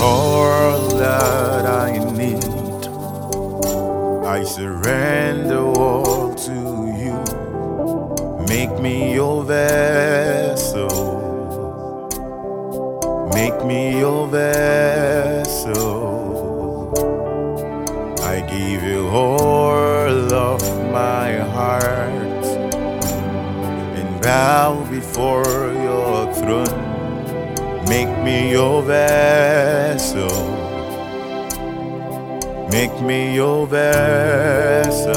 all that I need. I surrender all to you. Make me your vessel. Make me your vessel. I give you all of my heart and bow before Make me your vessel. Make me your vessel.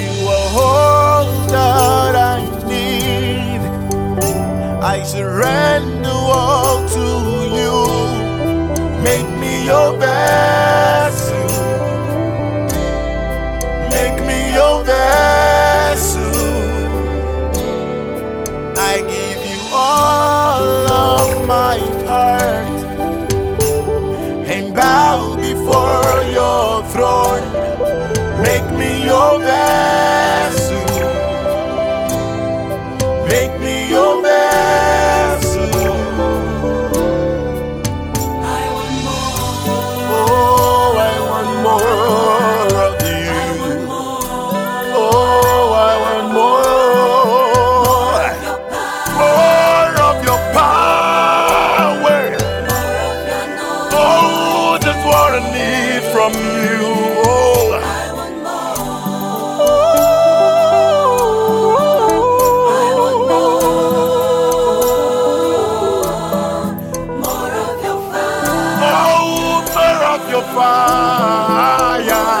You are all that I need. I surrender all to you. Make me your vessel. Fire.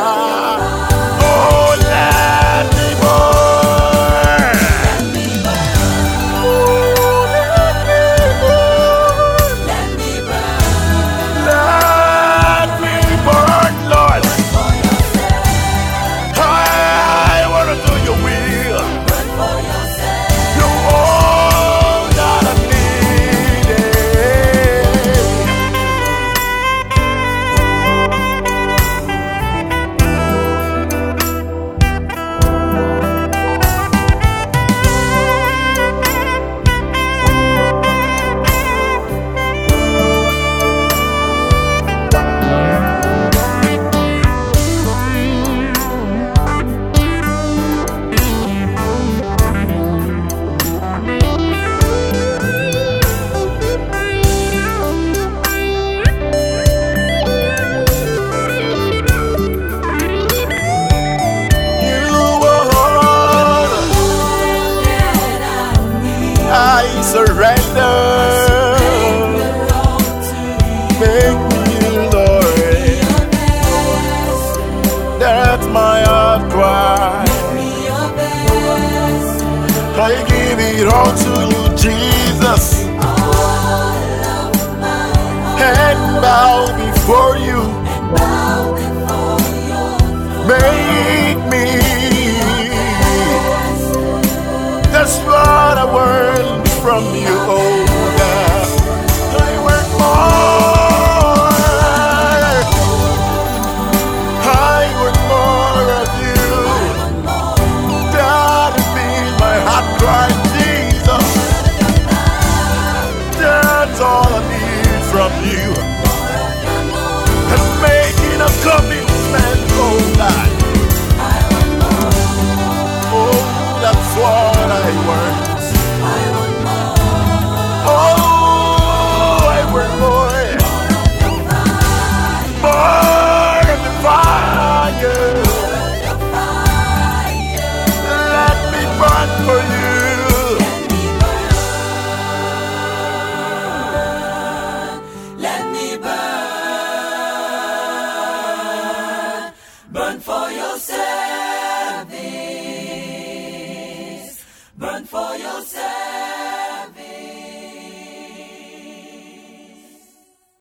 Surrender. Make me Lord. That's my heart cry. I give it all to you, Jesus. Bow before you. From you. Service,